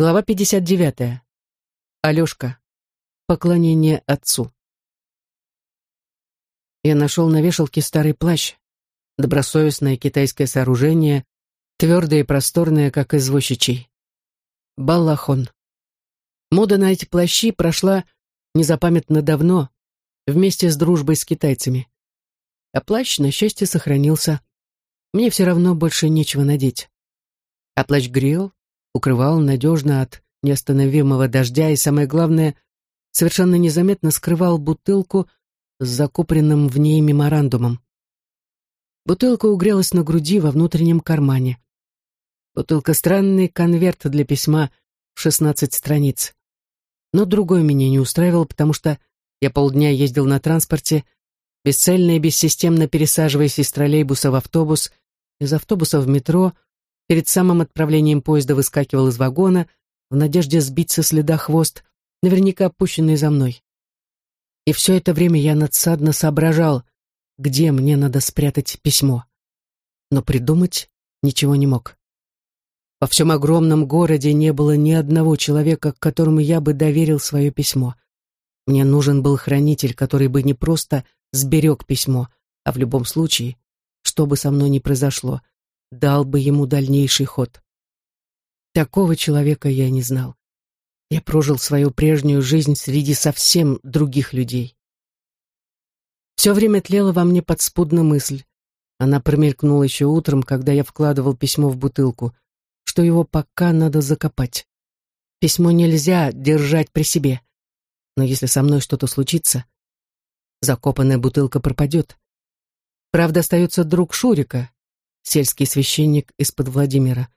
Глава 59. Алешка. Поклонение отцу. Я нашел на вешалке старый плащ, добросовестное китайское сооружение, твердое и просторное, как извозчичий. Балахон. Мода на эти плащи прошла незапамятно давно, вместе с дружбой с китайцами. А плащ, на счастье, сохранился. Мне все равно больше нечего надеть. А плащ грел, укрывал надежно от неостановимого дождя и, самое главное, совершенно незаметно скрывал бутылку с закупоренным в ней меморандумом. Бутылка угрелась на груди во внутреннем кармане. Бутылка — странный конверт для письма в шестнадцать страниц. Но другой меня не устраивал, потому что я полдня ездил на транспорте, бесцельно и бессистемно пересаживаясь из троллейбуса в автобус, из автобуса в метро — Перед самым отправлением поезда выскакивал из вагона в надежде сбить со следа хвост, наверняка опущенный за мной. И все это время я надсадно соображал, где мне надо спрятать письмо. Но придумать ничего не мог. Во всем огромном городе не было ни одного человека, которому я бы доверил свое письмо. Мне нужен был хранитель, который бы не просто сберег письмо, а в любом случае, что бы со мной ни произошло, дал бы ему дальнейший ход. Такого человека я не знал. Я прожил свою прежнюю жизнь среди совсем других людей. Все время тлела во мне подспудная мысль. Она промелькнула еще утром, когда я вкладывал письмо в бутылку, что его пока надо закопать. Письмо нельзя держать при себе. Но если со мной что-то случится, закопанная бутылка пропадет. Правда, остается друг Шурика, сельский священник из-под Владимира.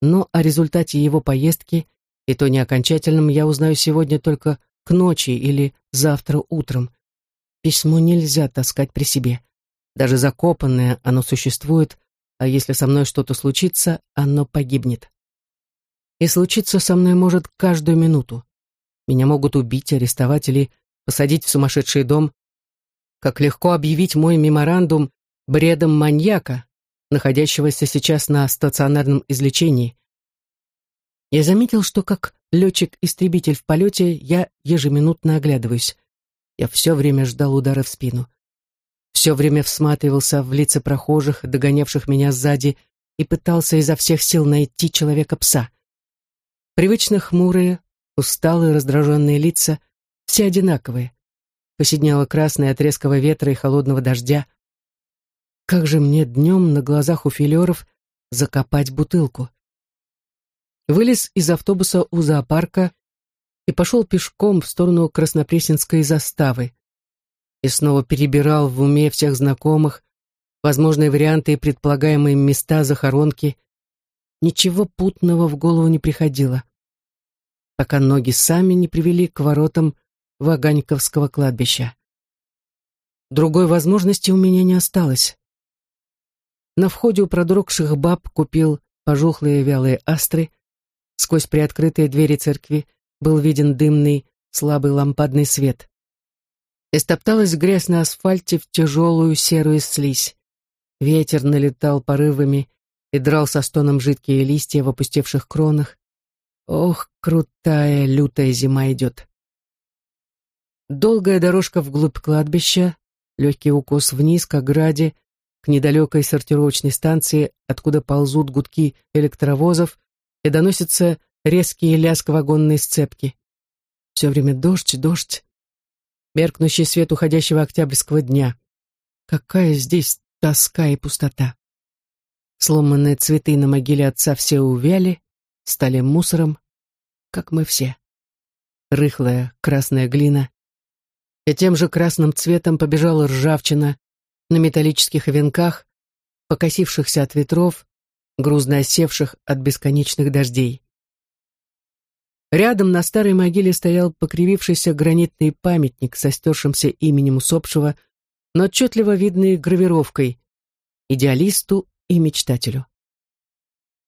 Но о результате его поездки, и то не окончательном, я узнаю сегодня только к ночи или завтра утром. Письмо нельзя таскать при себе. Даже закопанное оно существует, а если со мной что-то случится, оно погибнет. И случиться со мной может каждую минуту. Меня могут убить, арестовать или посадить в сумасшедший дом. Как легко объявить мой меморандум бредом маньяка, находящегося сейчас на стационарном излечении. Я заметил, что как летчик-истребитель в полете я ежеминутно оглядываюсь. Я все время ждал удара в спину. Все время всматривался в лица прохожих, догонявших меня сзади, и пытался изо всех сил найти человека-пса. Привычно хмурые, усталые, раздраженные лица, все одинаковые. Поседнело красное от резкого ветра и холодного дождя. Как же мне днем на глазах у филеров закопать бутылку? Вылез из автобуса у зоопарка и пошел пешком в сторону Краснопресненской заставы. И снова перебирал в уме всех знакомых, возможные варианты и предполагаемые места захоронки. Ничего путного в голову не приходило, пока ноги сами не привели к воротам Ваганьковского кладбища. Другой возможности у меня не осталось. На входе у продрогших баб купил пожухлые вялые астры. Сквозь приоткрытые двери церкви был виден дымный, слабый лампадный свет. Истопталась грязь на асфальте в тяжелую серую слизь. Ветер налетал порывами и драл со стоном жидкие листья в опустевших кронах. Ох, крутая, лютая зима идет. Долгая дорожка вглубь кладбища, легкий укос вниз к ограде, к недалекой сортировочной станции, откуда ползут гудки электровозов и доносится резкий лязг вагонной сцепки. Все время дождь, дождь. Меркнущий свет уходящего октябрьского дня. Какая здесь тоска и пустота. Сломанные цветы на могиле отца все увяли, стали мусором, как мы все. Рыхлая красная глина. И тем же красным цветом побежала ржавчина, на металлических венках, покосившихся от ветров, грузно осевших от бесконечных дождей. Рядом на старой могиле стоял покривившийся гранитный памятник со стершимся именем усопшего, но отчетливо видной гравировкой «Идеалисту и мечтателю».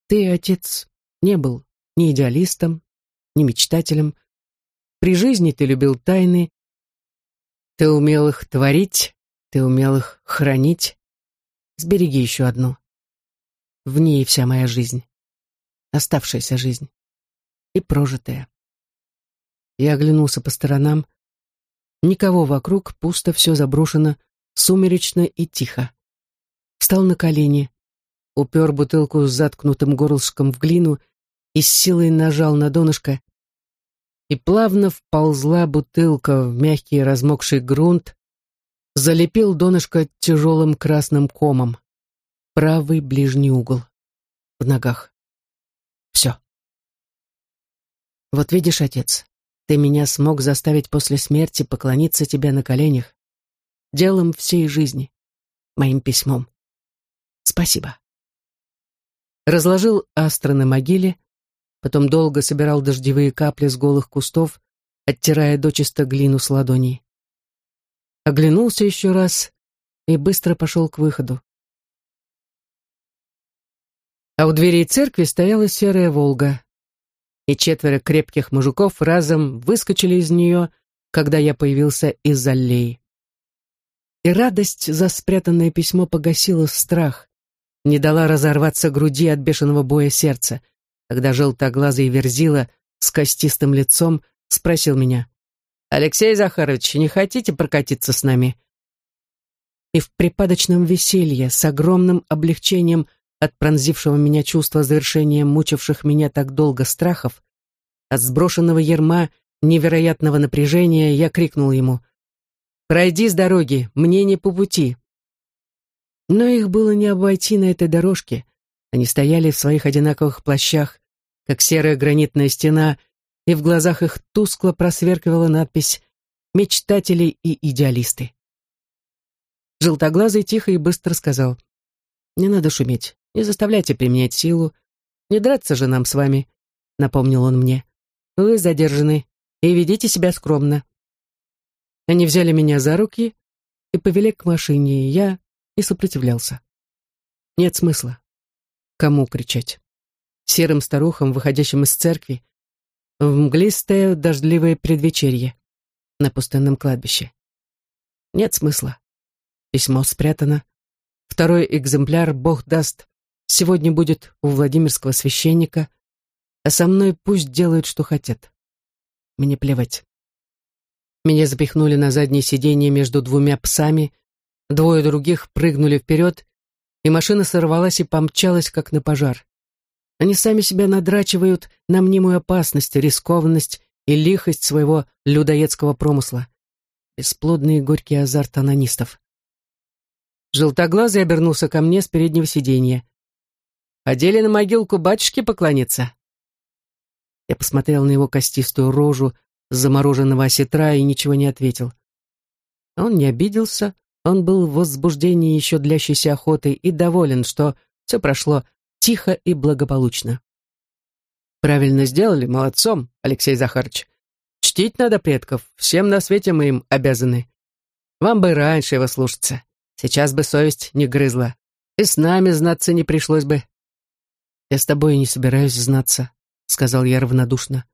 Ты, отец, не был ни идеалистом, ни мечтателем. При жизни ты любил тайны, ты умел их творить, ты умел их хранить. Сбереги еще одну. В ней вся моя жизнь. Оставшаяся жизнь. и прожитое. Я оглянулся по сторонам. Никого вокруг, пусто, все заброшено, сумеречно и тихо. Встал на колени, упер бутылку с заткнутым горлышком в глину и с силой нажал на донышко, и плавно вползла бутылка в мягкий размокший грунт, залепил донышко тяжелым красным комом. Правый ближний угол. В ногах. Все. Вот видишь, отец, ты меня смог заставить после смерти поклониться тебе на коленях. Делом всей жизни. Моим письмом. Спасибо. Разложил астро на могиле, потом долго собирал дождевые капли с голых кустов, оттирая дочисто глину с ладоней. Оглянулся еще раз и быстро пошел к выходу. А у дверей церкви стояла серая «Волга», и четверо крепких мужиков разом выскочили из нее, когда я появился из аллеи. И радость за спрятанное письмо погасила страх, не дала разорваться груди от бешеного боя сердца, когда желтоглазый верзила с костистым лицом спросил меня, «Алексей Захарович, не хотите прокатиться с нами?» И в припадочном веселье, с огромным облегчением от пронзившего меня чувства завершения мучивших меня так долго страхов, от сброшенного ерма невероятного напряжения, я крикнул ему «Пройди с дороги, мне не по пути». Но их было не обойти на этой дорожке. Они стояли в своих одинаковых плащах, как серая гранитная стена, и в глазах их тускло просверкивала надпись «Мечтатели и идеалисты». Желтоглазый тихо и быстро сказал «Не надо шуметь, не заставляйте применять силу, не драться же нам с вами», — напомнил он мне. «Вы задержаны, и ведите себя скромно». Они взяли меня за руки и повели к машине, и я и сопротивлялся. Нет смысла. Кому кричать? Серым старухам, выходящим из церкви, в мглистое дождливое предвечерье на пустынном кладбище. Нет смысла. Письмо спрятано. Второй экземпляр, Бог даст, сегодня будет у Владимирского священника, а со мной пусть делают, что хотят. Мне плевать. Меня запихнули на заднее сиденье между двумя псами, Двое других прыгнули вперед, и машина сорвалась и помчалась, как на пожар. Они сами себя надрачивают на мнимую опасность, рискованность и лихость своего людоедского промысла. Бесплодный и горький азарт анонистов. Желтоглазый обернулся ко мне с переднего сиденья. «Ходили на могилку батюшки поклониться?» Я посмотрел на его костистую рожу замороженного осетра и ничего не ответил. Он не обиделся, он был в возбуждении еще длящейся охоты и доволен, что все прошло тихо и благополучно. «Правильно сделали, молодцом, Алексей Захарович. Чтить надо предков, всем на свете мы им обязаны. Вам бы раньше его слушаться, сейчас бы совесть не грызла, и с нами знаться не пришлось бы». «Я с тобой не собираюсь знаться», — сказал я равнодушно.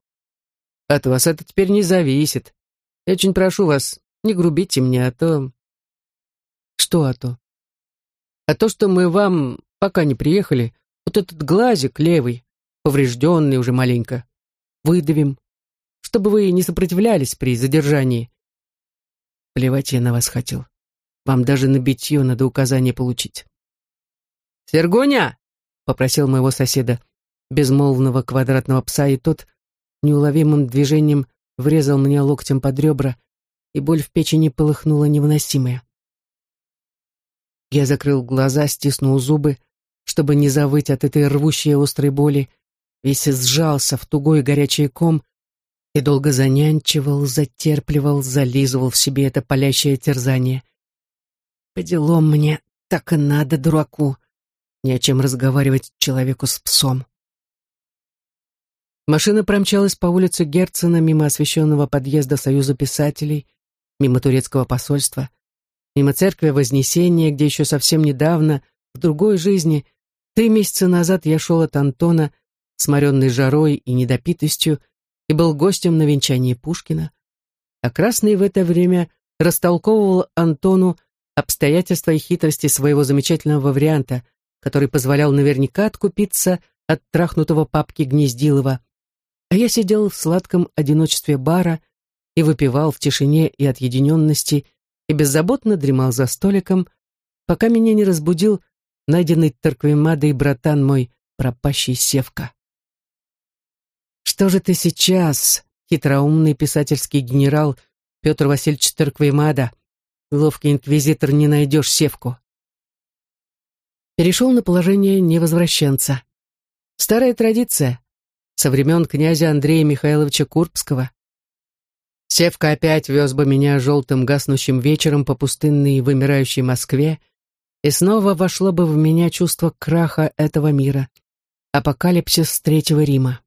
«От вас это теперь не зависит. Я очень прошу вас, не грубите мне, а то что а то? А то, что мы вам, пока не приехали, вот этот глазик левый, поврежденный уже маленько, выдавим, чтобы вы не сопротивлялись при задержании. Плевать я на вас хотел. Вам даже на битье надо указание получить. «Сергуня!» — попросил моего соседа, безмолвного квадратного пса, и тот неуловимым движением врезал мне локтем под ребра, и боль в печени полыхнула невыносимая. Я закрыл глаза, стиснул зубы, чтобы не завыть от этой рвущей острой боли, весь сжался в тугой горячий ком и долго занянчивал, затерпливал, зализывал в себе это палящее терзание. По делам мне так и надо, дураку. Ни о чем разговаривать человеку с псом. Машина промчалась по улице Герцена мимо освещенного подъезда Союза писателей, мимо турецкого посольства — мимо церкви Вознесения, где еще совсем недавно, в другой жизни, три месяца назад я шел от Антона, сморенный жарой и недопитостью, и был гостем на венчании Пушкина. А Красный в это время растолковывал Антону обстоятельства и хитрости своего замечательного варианта, который позволял наверняка откупиться от трахнутого папки Гнездилова, А я сидел в сладком одиночестве бара и выпивал в тишине и отъединенности и беззаботно дремал за столиком, пока меня не разбудил найденный Торквемадой братан мой, пропащий Севка. «Что же ты сейчас, хитроумный писательский генерал Петр Васильевич Торквемада, ловкий инквизитор, не найдешь Севку?» Перешел на положение невозвращенца. Старая традиция, со времен князя Андрея Михайловича Курбского. Севка опять вез бы меня желтым гаснущим вечером по пустынной и вымирающей Москве, и снова вошло бы в меня чувство краха этого мира, апокалипсис Третьего Рима.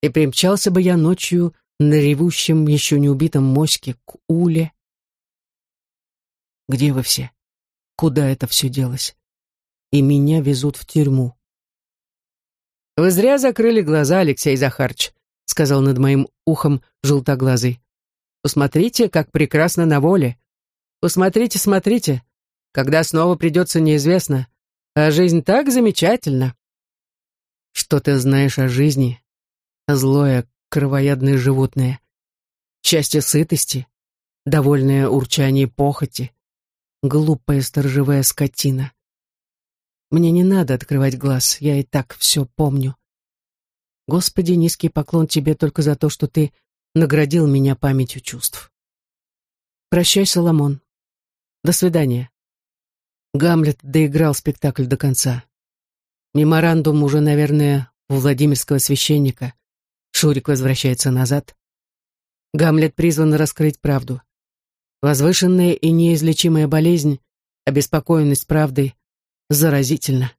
И примчался бы я ночью на ревущем, еще не убитом моське к Уле. Где вы все? Куда это все делось? И меня везут в тюрьму. «Вы зря закрыли глаза, Алексей Захарч», — сказал над моим ухом желтоглазый. «Посмотрите, как прекрасно на воле. Посмотрите, смотрите. Когда снова придется, неизвестно. А жизнь так замечательна». «Что ты знаешь о жизни, злое, кровоядное животное? Счастье сытости, довольное урчание похоти, глупая сторожевая скотина. Мне не надо открывать глаз, я и так все помню. Господи, низкий поклон тебе только за то, что ты наградил меня памятью чувств. Прощай, Соломон. До свидания. Гамлет доиграл спектакль до конца. Меморандум уже, наверное, у Владимирского священника. Шурик возвращается назад. Гамлет призван раскрыть правду. Возвышенная и неизлечимая болезнь, обеспокоенность правдой, заразительно.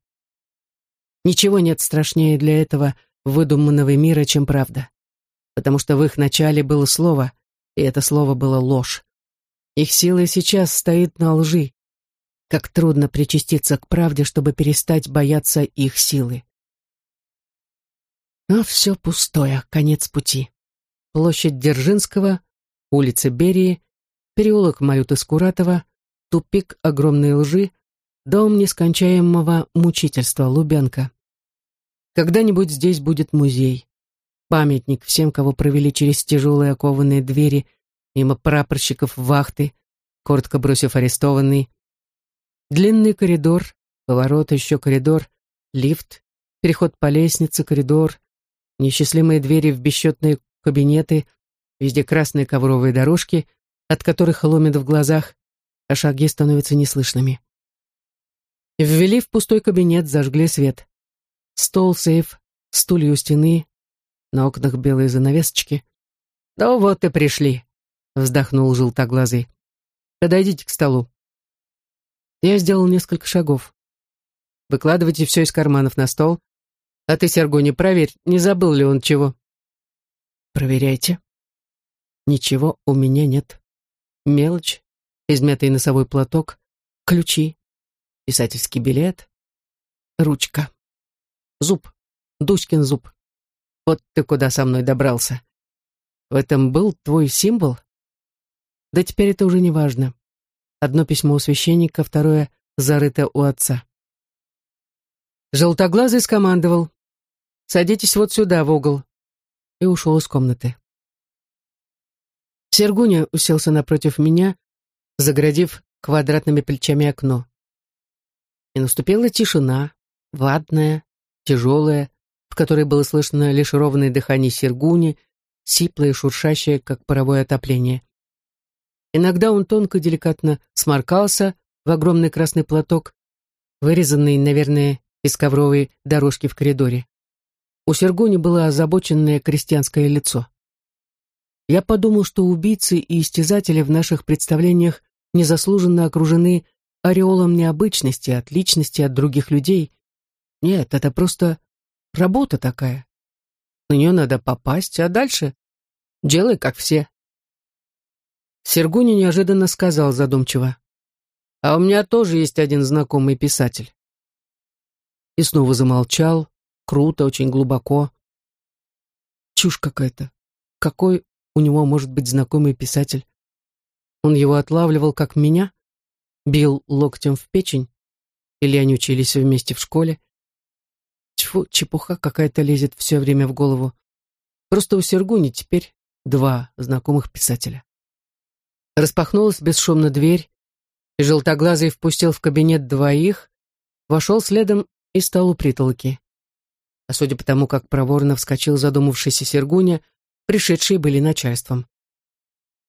Ничего нет страшнее для этого выдуманного мира, чем правда. Потому что в их начале было слово, и это слово было ложь. Их сила сейчас стоит на лжи. Как трудно причаститься к правде, чтобы перестать бояться их силы. Но все пустое, конец пути. Площадь Дзержинского, улица Берии, переулок Маюты Скуратова, тупик огромной лжи, Дом нескончаемого мучительства Лубенко. Когда-нибудь здесь будет музей. Памятник всем, кого провели через тяжелые окованные двери, мимо прапорщиков вахты, коротко бросив арестованный. Длинный коридор, поворот, еще коридор, лифт, переход по лестнице, коридор, несчастливые двери в бесчетные кабинеты, везде красные ковровые дорожки, от которых ломит в глазах, а шаги становятся неслышными. Ввели в пустой кабинет, зажгли свет. Стол, сейф, стулья у стены, на окнах белые занавесочки. «Да вот и пришли», — вздохнул желтоглазый. «Подойдите к столу». Я сделал несколько шагов. Выкладывайте все из карманов на стол. А ты, Сергуни, проверь, не забыл ли он чего. Проверяйте. Ничего у меня нет. Мелочь, измятый носовой платок, ключи, писательский билет, ручка, зуб, Дуськин зуб. Вот ты куда со мной добрался. В этом был твой символ? Да теперь это уже не важно. Одно письмо у священника, второе зарыто у отца. Желтоглазый скомандовал. «Садитесь вот сюда, в угол», и ушел из комнаты. Сергуня уселся напротив меня, заградив квадратными плечами окно. И наступила тишина, ватная, тяжелая, в которой было слышно лишь ровное дыхание Сергуни, сиплое и шуршащее, как паровое отопление. Иногда он тонко, деликатно сморкался в огромный красный платок, вырезанный, наверное, из ковровой дорожки в коридоре. У Сергуни было озабоченное крестьянское лицо. Я подумал, что убийцы и истязатели в наших представлениях незаслуженно окружены ореолом необычности, отличности от других людей. Нет, это просто работа такая. На нее надо попасть, а дальше делай, как все. Сергуни неожиданно сказал задумчиво. «А у меня тоже есть один знакомый писатель». И снова замолчал, круто, очень глубоко. Чушь какая-то. Какой у него может быть знакомый писатель? Он его отлавливал, как меня? бил локтем в печень, или они учились вместе в школе. Тьфу, чепуха какая-то лезет все время в голову. Просто у Сергуни теперь два знакомых писателя. Распахнулась бесшумно дверь, и желтоглазый впустил в кабинет двоих, вошел следом и стал у притолки. А судя по тому, как проворно вскочил задумавшийся Сергуня, пришедшие были начальством.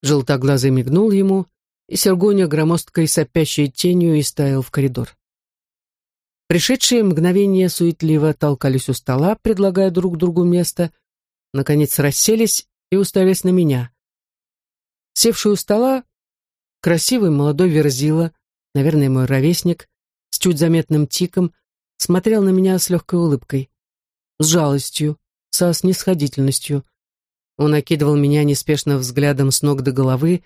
Желтоглазый мигнул ему, и Сергуня громоздкой сопящей тенью и стаял в коридор. Пришедшие мгновение суетливо толкались у стола, предлагая друг другу место, наконец расселись и уставились на меня. Севший у стола, красивый молодой верзила, наверное, мой ровесник, с чуть заметным тиком, смотрел на меня с легкой улыбкой с жалостью, со снисходительностью. Он окидывал меня неспешно взглядом с ног до головы,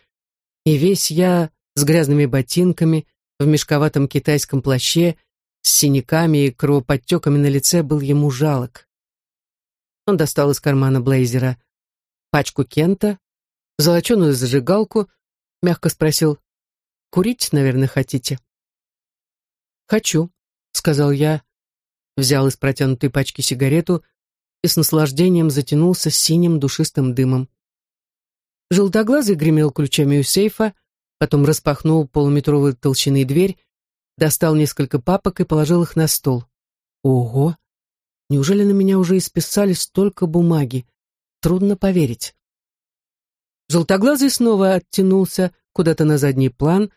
и весь я с грязными ботинками, в мешковатом китайском плаще, с синяками и кровоподтеками на лице был ему жалок. Он достал из кармана блейзера пачку кента, золоченую зажигалку, мягко спросил, «Курить, наверное, хотите?» «Хочу», — сказал я, взял из протянутой пачки сигарету и с наслаждением затянулся синим душистым дымом. Желтоглазый гремел ключами у сейфа, потом распахнул полуметровую толщины дверь, достал несколько папок и положил их на стол. Ого! Неужели на меня уже исписали столько бумаги? Трудно поверить. Желтоглазый снова оттянулся куда-то на задний план,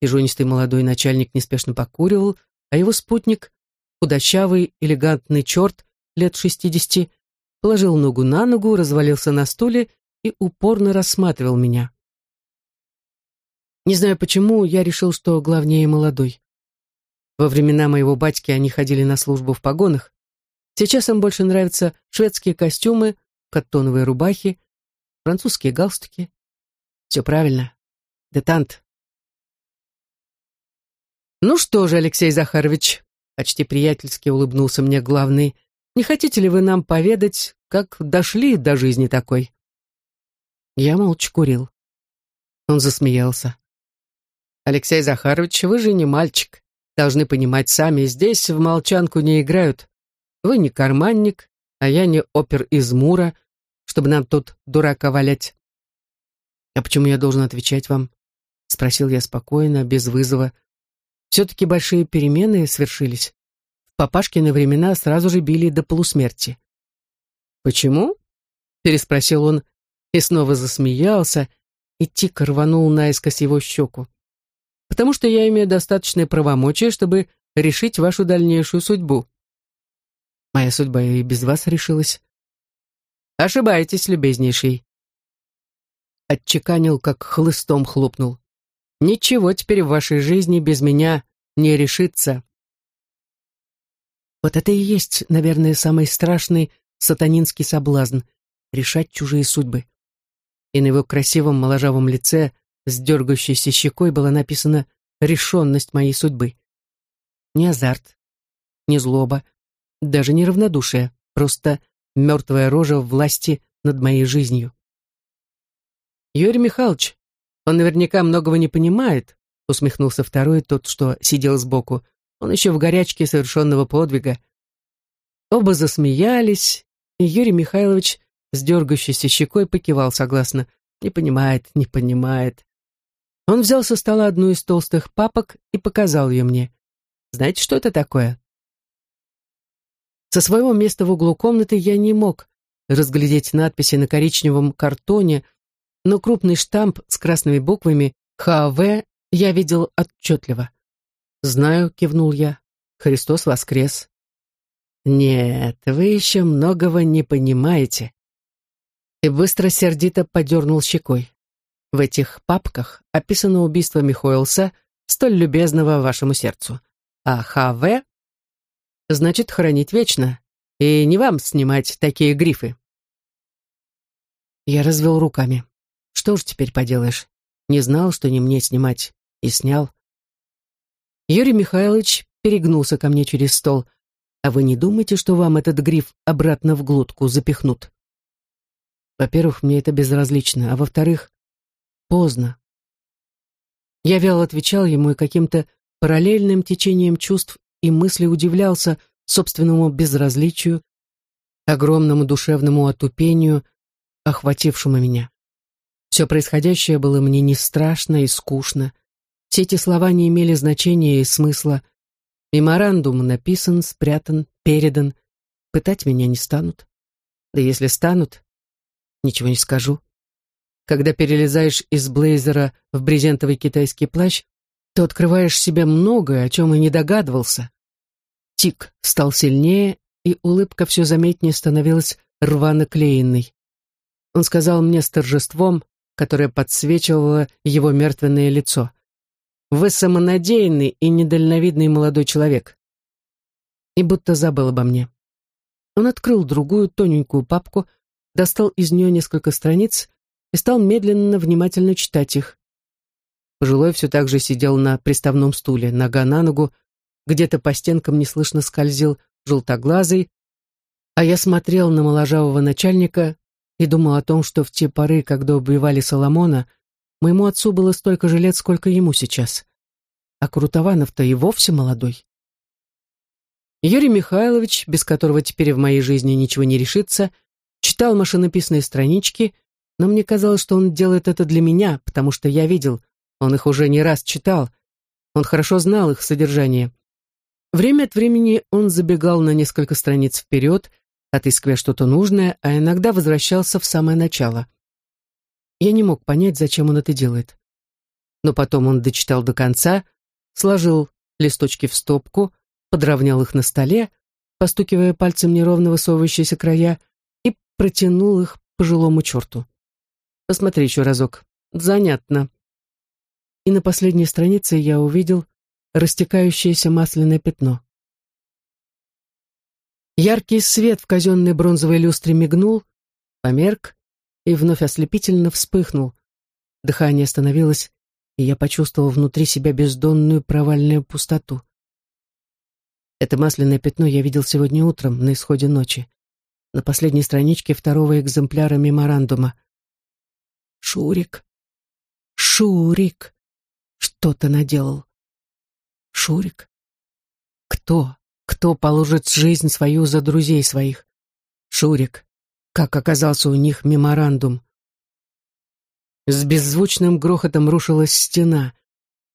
и жонистый молодой начальник неспешно покуривал, а его спутник худощавый, элегантный черт лет шестидесяти, положил ногу на ногу, развалился на стуле и упорно рассматривал меня. Не знаю почему, я решил, что главнее молодой. Во времена моего батьки они ходили на службу в погонах. Сейчас им больше нравятся шведские костюмы, каттоновые рубахи, французские галстуки. Все правильно. Детант. Ну что же, Алексей Захарович, Почти приятельски улыбнулся мне главный. «Не хотите ли вы нам поведать, как дошли до жизни такой?» Я молча курил. Он засмеялся. «Алексей Захарович, вы же не мальчик. Должны понимать сами, здесь в молчанку не играют. Вы не карманник, а я не опер из Мура, чтобы нам тут дурака валять». «А почему я должен отвечать вам?» — спросил я спокойно, без вызова, все-таки большие перемены свершились. В папашкины времена сразу же били до полусмерти. «Почему?» — переспросил он и снова засмеялся, и тик рванул наискось его щеку. «Потому что я имею достаточное правомочие, чтобы решить вашу дальнейшую судьбу». «Моя судьба и без вас решилась». «Ошибаетесь, любезнейший». Отчеканил, как хлыстом хлопнул. Ничего теперь в вашей жизни без меня не решится. Вот это и есть, наверное, самый страшный сатанинский соблазн — решать чужие судьбы. И на его красивом моложавом лице с дергающейся щекой была написана решенность моей судьбы. Не азарт, не злоба, даже не равнодушие, просто мертвая рожа власти над моей жизнью. Юрий Михайлович, он наверняка многого не понимает, усмехнулся второй, тот, что сидел сбоку. Он еще в горячке совершенного подвига. Оба засмеялись, и Юрий Михайлович с дергающейся щекой покивал согласно. Не понимает, не понимает. Он взял со стола одну из толстых папок и показал ее мне. Знаете, что это такое? Со своего места в углу комнаты я не мог разглядеть надписи на коричневом картоне, но крупный штамп с красными буквами «ХВ» я видел отчетливо. «Знаю», — кивнул я, — «Христос воскрес». «Нет, вы еще многого не понимаете». И быстро сердито подернул щекой. В этих папках описано убийство Михоэлса, столь любезного вашему сердцу. А ХВ значит хранить вечно, и не вам снимать такие грифы. Я развел руками. Что ж теперь поделаешь? Не знал, что не мне снимать. И снял. Юрий Михайлович перегнулся ко мне через стол. А вы не думаете, что вам этот гриф обратно в глотку запихнут? Во-первых, мне это безразлично, а во-вторых, поздно. Я вяло отвечал ему и каким-то параллельным течением чувств и мыслей удивлялся собственному безразличию, огромному душевному отупению, охватившему меня. Все происходящее было мне не страшно и скучно. Все эти слова не имели значения и смысла. Меморандум написан, спрятан, передан. Пытать меня не станут. Да если станут, ничего не скажу. Когда перелезаешь из блейзера в брезентовый китайский плащ, то открываешь себе многое, о чем и не догадывался. Тик стал сильнее, и улыбка все заметнее становилась рвано-клеенной. Он сказал мне с торжеством, которое подсвечивало его мертвенное лицо. «Вы самонадеянный и недальновидный молодой человек». И будто забыл обо мне. Он открыл другую тоненькую папку, достал из нее несколько страниц и стал медленно, внимательно читать их. Пожилой все так же сидел на приставном стуле, нога на ногу, где-то по стенкам неслышно скользил желтоглазый, а я смотрел на моложавого начальника и думал о том, что в те поры, когда убивали Соломона, моему отцу было столько же лет, сколько ему сейчас. А Крутованов-то и вовсе молодой. Юрий Михайлович, без которого теперь в моей жизни ничего не решится, читал машинописные странички, но мне казалось, что он делает это для меня, потому что я видел, он их уже не раз читал, он хорошо знал их содержание. Время от времени он забегал на несколько страниц вперед, отыскивая что-то нужное, а иногда возвращался в самое начало. Я не мог понять, зачем он это делает. Но потом он дочитал до конца, сложил листочки в стопку, подровнял их на столе, постукивая пальцем неровно высовывающиеся края, и протянул их пожилому черту. «Посмотри еще разок. Занятно». И на последней странице я увидел растекающееся масляное пятно. Яркий свет в казенной бронзовой люстре мигнул, померк и вновь ослепительно вспыхнул. Дыхание остановилось, и я почувствовал внутри себя бездонную провальную пустоту. Это масляное пятно я видел сегодня утром, на исходе ночи, на последней страничке второго экземпляра меморандума. Шурик, Шурик, что-то наделал. Шурик? Кто? Кто положит жизнь свою за друзей своих? Шурик. Как оказался у них меморандум? С беззвучным грохотом рушилась стена.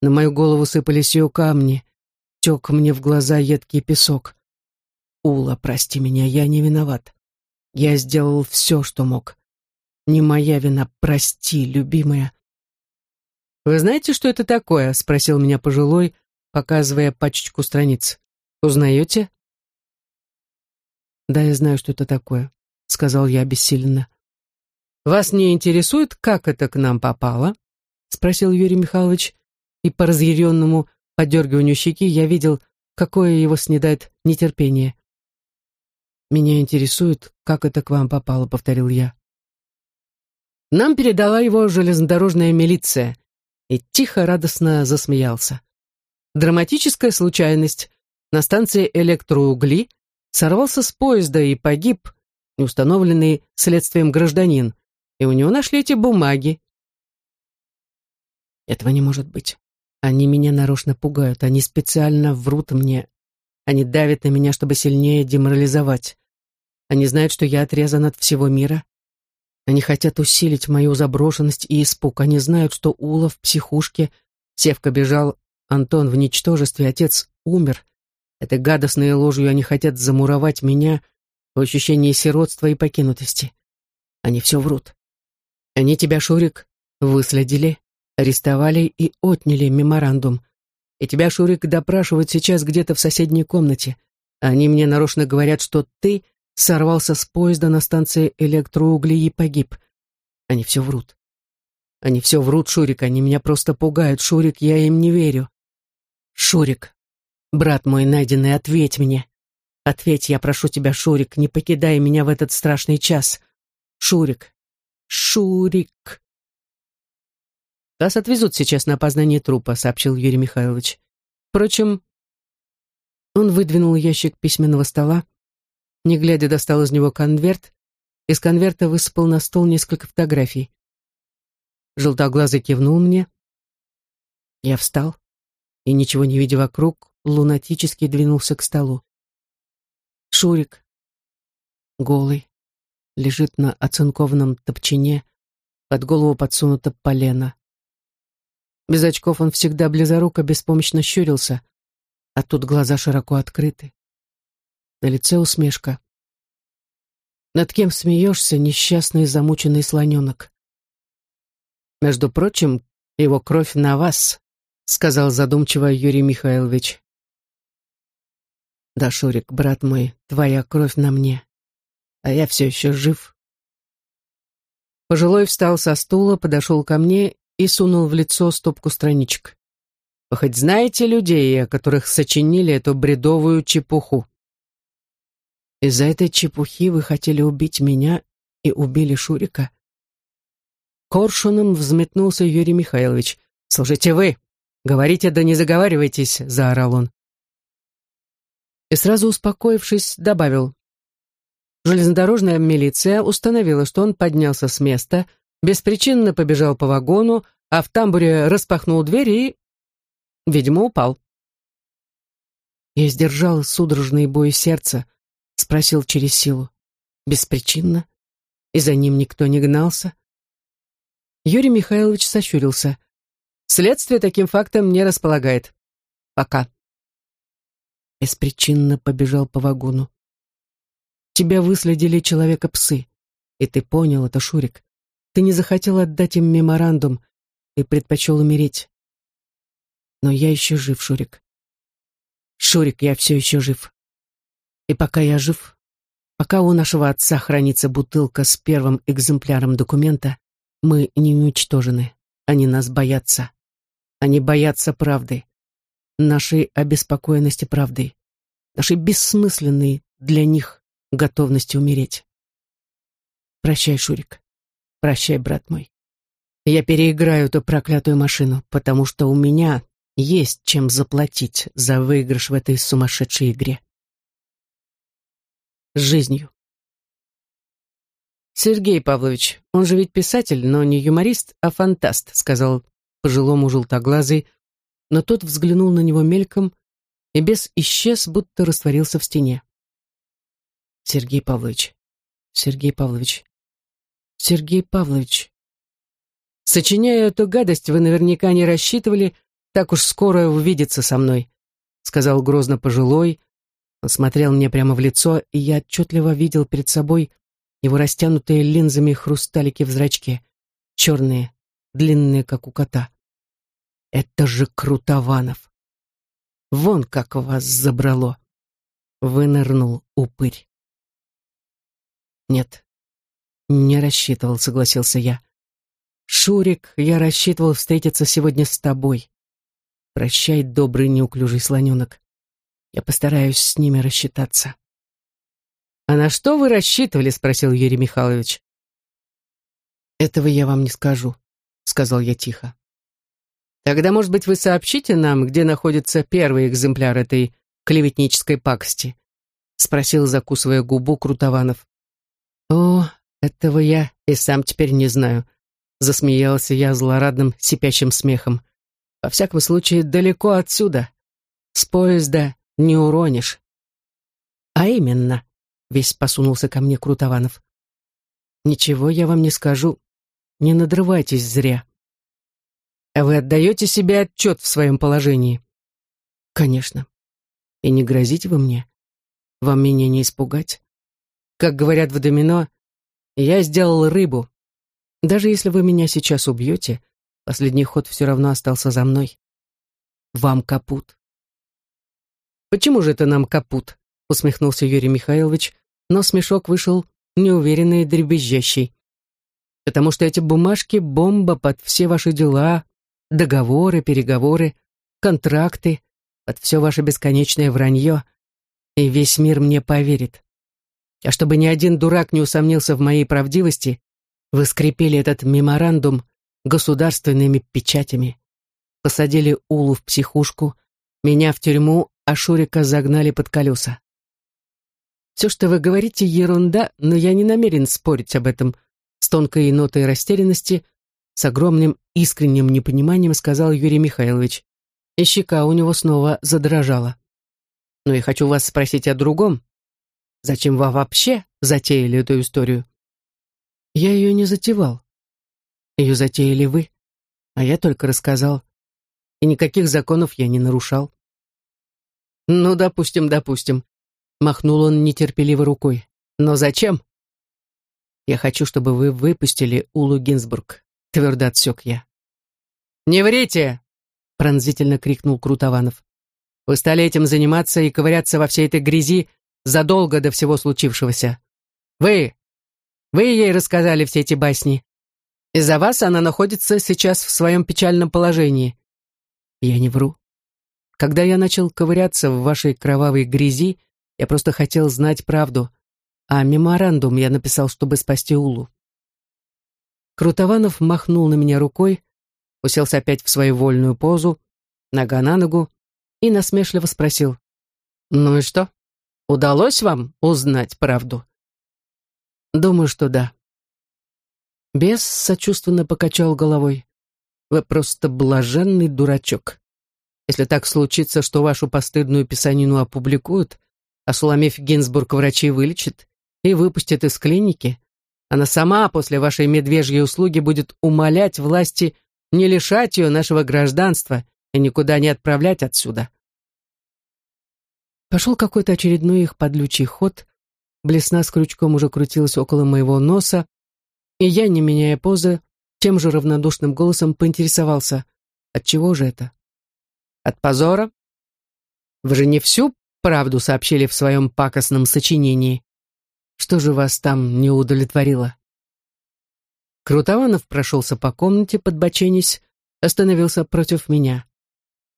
На мою голову сыпались ее камни. Тек мне в глаза едкий песок. Ула, прости меня, я не виноват. Я сделал все, что мог. Не моя вина, прости, любимая. «Вы знаете, что это такое?» — спросил меня пожилой, показывая пачечку страниц. Узнаете?» «Да, я знаю, что это такое», — сказал я бессиленно. «Вас не интересует, как это к нам попало?» — спросил Юрий Михайлович, и по разъяренному подергиванию щеки я видел, какое его снедает нетерпение. «Меня интересует, как это к вам попало», — повторил я. Нам передала его железнодорожная милиция, и тихо радостно засмеялся. Драматическая случайность, на станции электроугли сорвался с поезда и погиб, неустановленный следствием гражданин, и у него нашли эти бумаги. Этого не может быть. Они меня нарочно пугают, они специально врут мне, они давят на меня, чтобы сильнее деморализовать. Они знают, что я отрезан от всего мира. Они хотят усилить мою заброшенность и испуг. Они знают, что Ула в психушке, Севка бежал, Антон в ничтожестве, отец умер. Этой гадостной ложью они хотят замуровать меня в ощущении сиротства и покинутости. Они все врут. Они тебя, Шурик, выследили, арестовали и отняли меморандум. И тебя, Шурик, допрашивают сейчас где-то в соседней комнате. Они мне нарочно говорят, что ты сорвался с поезда на станции электроугли и погиб. Они все врут. Они все врут, Шурик, они меня просто пугают. Шурик, я им не верю. Шурик, Брат мой найденный, ответь мне. Ответь, я прошу тебя, Шурик, не покидай меня в этот страшный час. Шурик, Шурик. Нас отвезут сейчас на опознание трупа, сообщил Юрий Михайлович. Впрочем, он выдвинул ящик письменного стола, не глядя достал из него конверт, из конверта высыпал на стол несколько фотографий. Желтоглазый кивнул мне. Я встал и, ничего не видя вокруг, лунатически двинулся к столу. Шурик. Голый. лежит на оцинкованном топчине, под голову подсунуто полено. Без очков он всегда близоруко беспомощно щурился, а тут глаза широко открыты. На лице усмешка. Над кем смеешься, несчастный замученный слоненок? Между прочим, его кровь на вас, сказал задумчиво Юрий Михайлович. Да, Шурик, брат мой, твоя кровь на мне, а я все еще жив. Пожилой встал со стула, подошел ко мне и сунул в лицо стопку страничек. Вы хоть знаете людей, о которых сочинили эту бредовую чепуху? Из-за этой чепухи вы хотели убить меня и убили Шурика? Коршуном взметнулся Юрий Михайлович. «Слушайте вы! Говорите, да не заговаривайтесь!» — заорал он. И сразу успокоившись, добавил. Железнодорожная милиция установила, что он поднялся с места, беспричинно побежал по вагону, а в тамбуре распахнул дверь и... Видимо, упал. Я сдержал судорожный бой сердца, спросил через силу. Беспричинно? И за ним никто не гнался? Юрий Михайлович сощурился. Следствие таким фактом не располагает. Пока. Беспричинно побежал по вагону. Тебя выследили человека-псы. И ты понял это, Шурик. Ты не захотел отдать им меморандум и предпочел умереть. Но я еще жив, Шурик. Шурик, я все еще жив. И пока я жив, пока у нашего отца хранится бутылка с первым экземпляром документа, мы не уничтожены. Они нас боятся. Они боятся правды. Нашей обеспокоенности правдой. Нашей бессмысленной для них готовности умереть. Прощай, Шурик. Прощай, брат мой. Я переиграю эту проклятую машину, потому что у меня есть чем заплатить за выигрыш в этой сумасшедшей игре. Жизнью. «Сергей Павлович, он же ведь писатель, но не юморист, а фантаст», сказал пожилому желтоглазый, но тот взглянул на него мельком и без исчез, будто растворился в стене. «Сергей Павлович, Сергей Павлович, Сергей Павлович». «Сочиняя эту гадость, вы наверняка не рассчитывали так уж скоро увидеться со мной», сказал грозно пожилой. Он смотрел мне прямо в лицо, и я отчетливо видел перед собой его растянутые линзами хрусталики в зрачке, черные, длинные, как у кота. Это же Крутованов. Вон как вас забрало. Вынырнул упырь. Нет, не рассчитывал, согласился я. Шурик, я рассчитывал встретиться сегодня с тобой. Прощай, добрый неуклюжий слоненок. Я постараюсь с ними рассчитаться. «А на что вы рассчитывали?» — спросил Юрий Михайлович. «Этого я вам не скажу», — сказал я тихо. «Тогда, может быть, вы сообщите нам, где находится первый экземпляр этой клеветнической пакости?» — спросил, закусывая губу Крутованов. «О, этого я и сам теперь не знаю», — засмеялся я злорадным сипящим смехом. «Во всяком случае, далеко отсюда. С поезда не уронишь». «А именно», Весь посунулся ко мне Крутованов. «Ничего я вам не скажу. Не надрывайтесь зря. А вы отдаете себе отчет в своем положении?» «Конечно. И не грозите вы мне. Вам меня не испугать. Как говорят в домино, я сделал рыбу. Даже если вы меня сейчас убьете, последний ход все равно остался за мной. Вам капут». «Почему же это нам капут?» усмехнулся Юрий Михайлович, но смешок вышел неуверенный и дребезжащий. Потому что эти бумажки — бомба под все ваши дела, договоры, переговоры, контракты, под все ваше бесконечное вранье, и весь мир мне поверит. А чтобы ни один дурак не усомнился в моей правдивости, вы скрепили этот меморандум государственными печатями, посадили Улу в психушку, меня в тюрьму, а Шурика загнали под колеса. Все, что вы говорите, ерунда, но я не намерен спорить об этом. С тонкой нотой растерянности, с огромным искренним непониманием сказал Юрий Михайлович. И щека у него снова задрожала. Но я хочу вас спросить о другом. Зачем вы вообще затеяли эту историю? Я ее не затевал. Ее затеяли вы, а я только рассказал. И никаких законов я не нарушал. Ну, допустим, допустим. Махнул он нетерпеливо рукой. Но зачем? Я хочу, чтобы вы выпустили Улу Гинзбург, твердо отсек я. Не врите! Пронзительно крикнул Крутованов. Вы стали этим заниматься и ковыряться во всей этой грязи задолго до всего случившегося. Вы! Вы ей рассказали все эти басни. Из-за вас она находится сейчас в своем печальном положении. Я не вру. Когда я начал ковыряться в вашей кровавой грязи, я просто хотел знать правду, а меморандум я написал, чтобы спасти Улу. Крутованов махнул на меня рукой, уселся опять в свою вольную позу, нога на ногу, и насмешливо спросил. «Ну и что? Удалось вам узнать правду?» «Думаю, что да». Бес сочувственно покачал головой. «Вы просто блаженный дурачок. Если так случится, что вашу постыдную писанину опубликуют, а Суламиф Гинзбург врачей вылечит и выпустит из клиники, она сама после вашей медвежьей услуги будет умолять власти не лишать ее нашего гражданства и никуда не отправлять отсюда. Пошел какой-то очередной их подлючий ход, блесна с крючком уже крутилась около моего носа, и я, не меняя позы, тем же равнодушным голосом поинтересовался, от чего же это? От позора? Вы же не всю правду сообщили в своем пакостном сочинении. Что же вас там не удовлетворило? Крутованов прошелся по комнате, подбоченись, остановился против меня.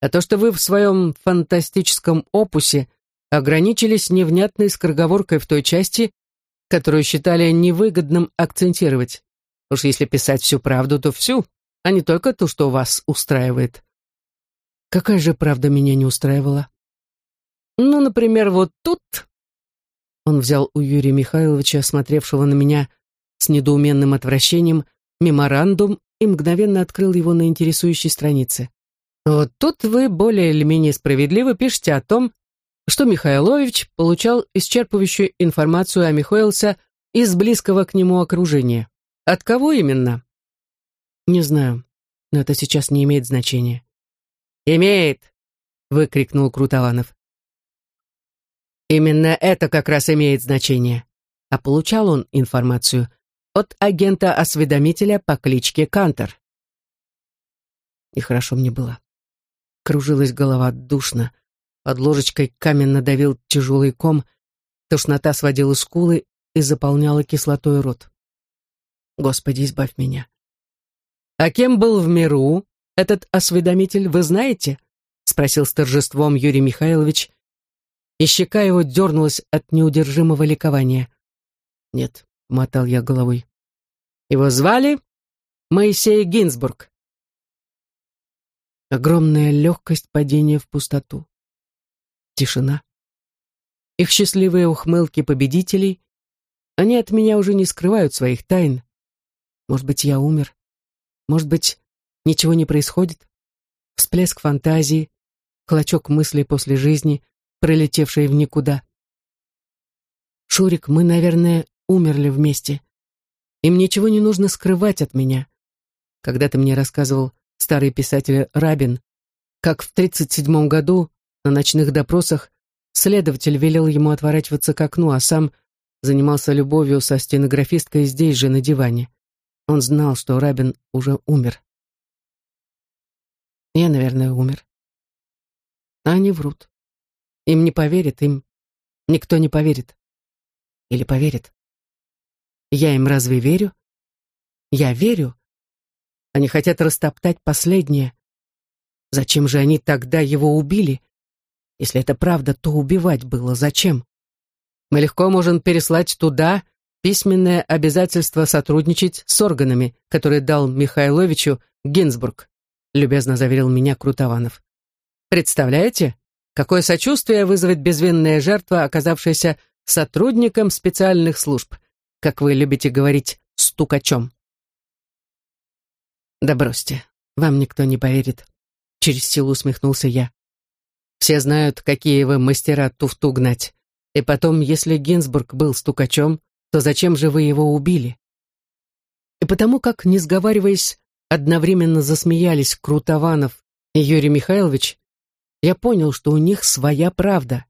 А то, что вы в своем фантастическом опусе ограничились невнятной скороговоркой в той части, которую считали невыгодным акцентировать. Уж если писать всю правду, то всю, а не только ту, что вас устраивает. Какая же правда меня не устраивала? Ну, например, вот тут... Он взял у Юрия Михайловича, смотревшего на меня с недоуменным отвращением, меморандум и мгновенно открыл его на интересующей странице. Вот тут вы более или менее справедливо пишете о том, что Михайлович получал исчерпывающую информацию о Михоэлсе из близкого к нему окружения. От кого именно? Не знаю, но это сейчас не имеет значения. «Имеет!» — выкрикнул Крутованов. «Именно это как раз имеет значение. А получал он информацию от агента-осведомителя по кличке Кантер. И хорошо мне было. Кружилась голова душно, под ложечкой камень надавил тяжелый ком, тошнота сводила скулы и заполняла кислотой рот. Господи, избавь меня. А кем был в миру этот осведомитель, вы знаете? Спросил с торжеством Юрий Михайлович, и щека его дернулась от неудержимого ликования. Нет, мотал я головой. Его звали Моисей Гинзбург. Огромная легкость падения в пустоту. Тишина. Их счастливые ухмылки победителей, они от меня уже не скрывают своих тайн. Может быть, я умер. Может быть, ничего не происходит. Всплеск фантазии, клочок мыслей после жизни, пролетевший в никуда. Шурик, мы, наверное, умерли вместе. Им ничего не нужно скрывать от меня. Когда-то мне рассказывал старый писатель Рабин, как в 37 году на ночных допросах следователь велел ему отворачиваться к окну, а сам занимался любовью со стенографисткой здесь же, на диване. Он знал, что Рабин уже умер. Я, наверное, умер. А они врут. Им не поверят, им никто не поверит. Или поверит. Я им разве верю? Я верю. Они хотят растоптать последнее. Зачем же они тогда его убили? Если это правда, то убивать было зачем? Мы легко можем переслать туда письменное обязательство сотрудничать с органами, которые дал Михайловичу Гинзбург, любезно заверил меня Крутованов. Представляете, какое сочувствие вызовет безвинная жертва, оказавшаяся сотрудником специальных служб – как вы любите говорить, стукачом. Да бросьте, вам никто не поверит. Через силу усмехнулся я. Все знают, какие вы мастера туфту гнать. И потом, если Гинзбург был стукачом, то зачем же вы его убили? И потому как, не сговариваясь, одновременно засмеялись Крутованов и Юрий Михайлович, я понял, что у них своя правда.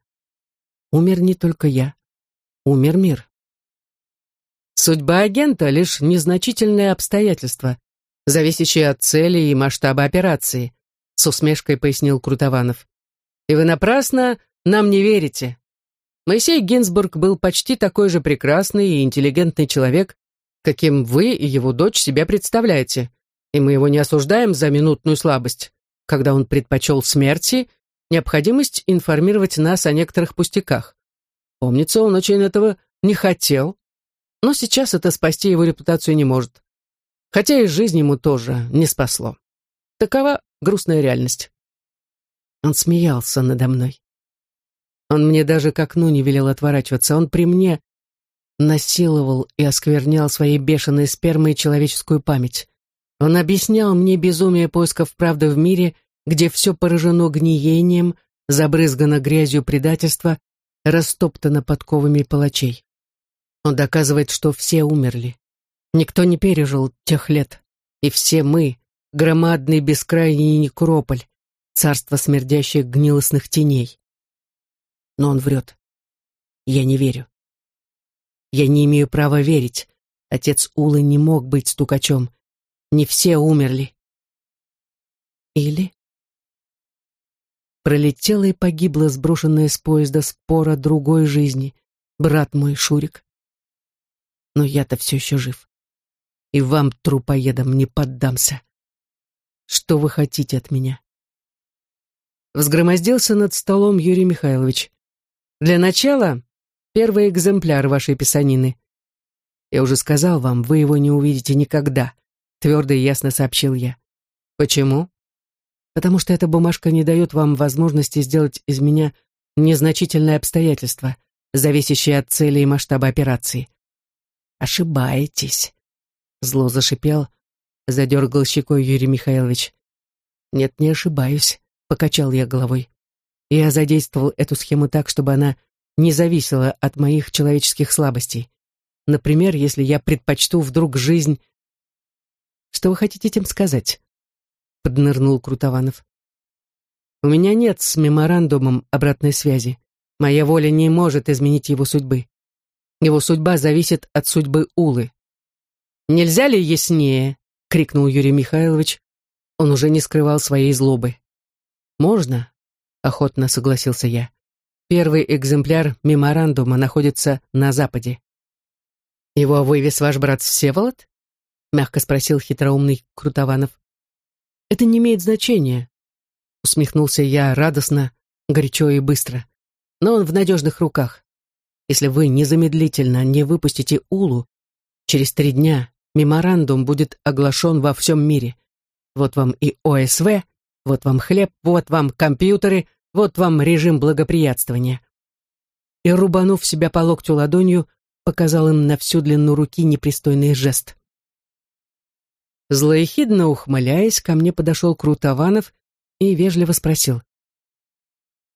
Умер не только я, умер мир. Судьба агента — лишь незначительное обстоятельство, зависящее от цели и масштаба операции, с усмешкой пояснил Крутованов. И вы напрасно нам не верите. Моисей Гинзбург был почти такой же прекрасный и интеллигентный человек, каким вы и его дочь себя представляете, и мы его не осуждаем за минутную слабость, когда он предпочел смерти необходимость информировать нас о некоторых пустяках. Помнится, он очень этого не хотел, но сейчас это спасти его репутацию не может. Хотя и жизнь ему тоже не спасло. Такова грустная реальность. Он смеялся надо мной. Он мне даже к окну не велел отворачиваться. Он при мне насиловал и осквернял своей бешеной спермой человеческую память. Он объяснял мне безумие поисков правды в мире, где все поражено гниением, забрызгано грязью предательства, растоптано подковами палачей. Он доказывает, что все умерли. Никто не пережил тех лет. И все мы — громадный бескрайний некрополь, царство смердящих гнилостных теней. Но он врет. Я не верю. Я не имею права верить. Отец Улы не мог быть стукачом. Не все умерли. Или... Пролетела и погибла сброшенная с поезда спора другой жизни, брат мой Шурик. Но я-то все еще жив. И вам, трупоедам, не поддамся. Что вы хотите от меня? Взгромоздился над столом Юрий Михайлович. Для начала Первый экземпляр вашей писанины. Я уже сказал вам, вы его не увидите никогда, твердо и ясно сообщил я. Почему? Потому что эта бумажка не дает вам возможности сделать из меня незначительное обстоятельство, зависящее от цели и масштаба операции. Ошибаетесь. Зло зашипел, задергал щекой Юрий Михайлович. Нет, не ошибаюсь, покачал я головой. Я задействовал эту схему так, чтобы она не зависело от моих человеческих слабостей. Например, если я предпочту вдруг жизнь... Что вы хотите этим сказать? Поднырнул Крутованов. У меня нет с меморандумом обратной связи. Моя воля не может изменить его судьбы. Его судьба зависит от судьбы Улы. «Нельзя ли яснее?» — крикнул Юрий Михайлович. Он уже не скрывал своей злобы. «Можно?» — охотно согласился я. Первый экземпляр меморандума находится на Западе. «Его вывез ваш брат Всеволод?» — мягко спросил хитроумный Крутованов. «Это не имеет значения», — усмехнулся я радостно, горячо и быстро. «Но он в надежных руках. Если вы незамедлительно не выпустите Улу, через три дня меморандум будет оглашен во всем мире. Вот вам и ОСВ, вот вам хлеб, вот вам компьютеры, вот вам режим благоприятствования. И, рубанув себя по локтю ладонью, показал им на всю длину руки непристойный жест. Злоехидно ухмыляясь, ко мне подошел Крутованов и вежливо спросил.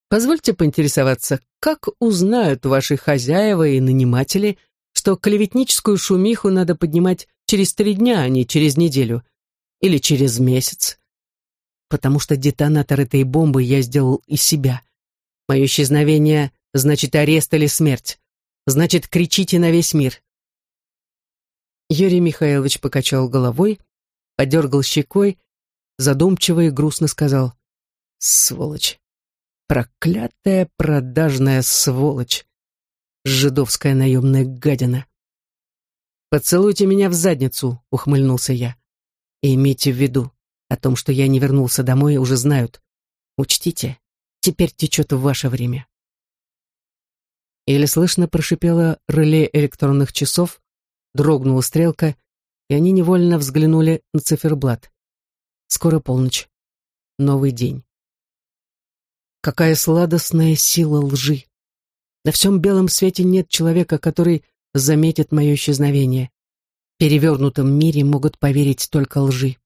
«Позвольте поинтересоваться, как узнают ваши хозяева и наниматели, что клеветническую шумиху надо поднимать через три дня, а не через неделю? Или через месяц? потому что детонатор этой бомбы я сделал из себя. Мое исчезновение значит арест или смерть. Значит, кричите на весь мир. Юрий Михайлович покачал головой, подергал щекой, задумчиво и грустно сказал «Сволочь! Проклятая продажная сволочь! Жидовская наемная гадина!» «Поцелуйте меня в задницу», — ухмыльнулся я. «И имейте в виду, о том, что я не вернулся домой, уже знают. Учтите, теперь течет ваше время. Еле слышно прошипело реле электронных часов, дрогнула стрелка, и они невольно взглянули на циферблат. Скоро полночь. Новый день. Какая сладостная сила лжи! На всем белом свете нет человека, который заметит мое исчезновение. В перевернутом мире могут поверить только лжи.